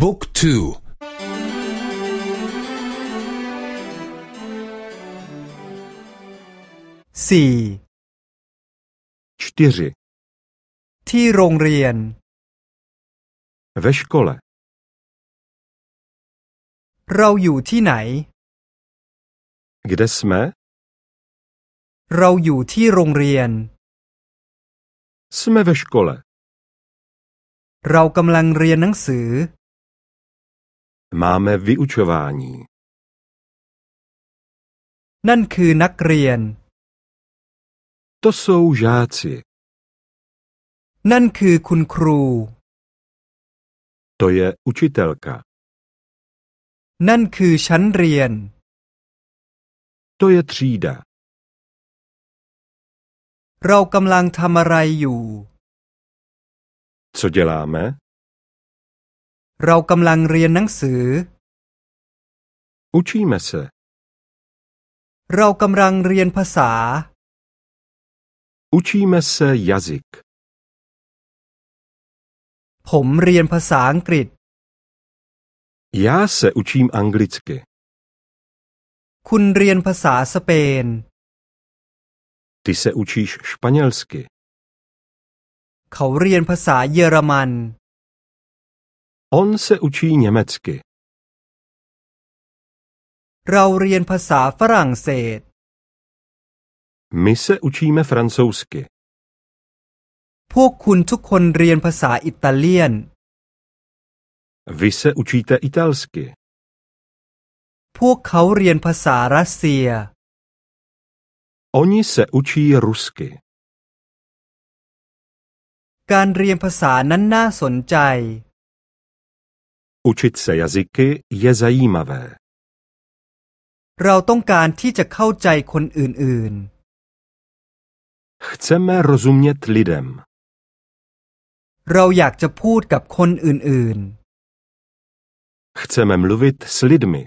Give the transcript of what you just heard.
บุ๊กทูสี่ čtyři ที่โรงเรียน ve škole เราอยู่ที่ไหน kde jsme เราอยู่ที่โรงเรียน jsme ve škole เรากำลังเรียนหนังสือ Máme vyučování. นั่นคือนักเรียน To jsou žáci. นั่นคือคุณครู To je učitelka. นั่นคือชั้นเรียน To je třída. เรากำลังทำอะไรอยู่ Co děláme? เรากำลังเรียนหนังสือ učíme se เรากำลังเรียนภาษา učíme se jazyk ผมเรียนภาษาอังกฤษ já se učím anglicky คุณเรียนภาษาสเปน ty se učíš španělsky เขาเรียนภาษาเยอรมัน on se učí německy เราเรียนภาษาฝรั่งเศส my se učíme francouzsky พวกคุณทุกคนเรียนภาษาอิตาเลียน vy se učíte italsky พวกเขาเรียนภาษารัสเซีย oni se učí rusky การเรียนภาษานั้นน่าสนใจ učit se jazyky je zajímavé เราต้องการที่จะเข้าใจคนอื่น chceme rozumět lidem ๆเราอยากจะพูดกับคนอื่น chceme mluvit s lidmi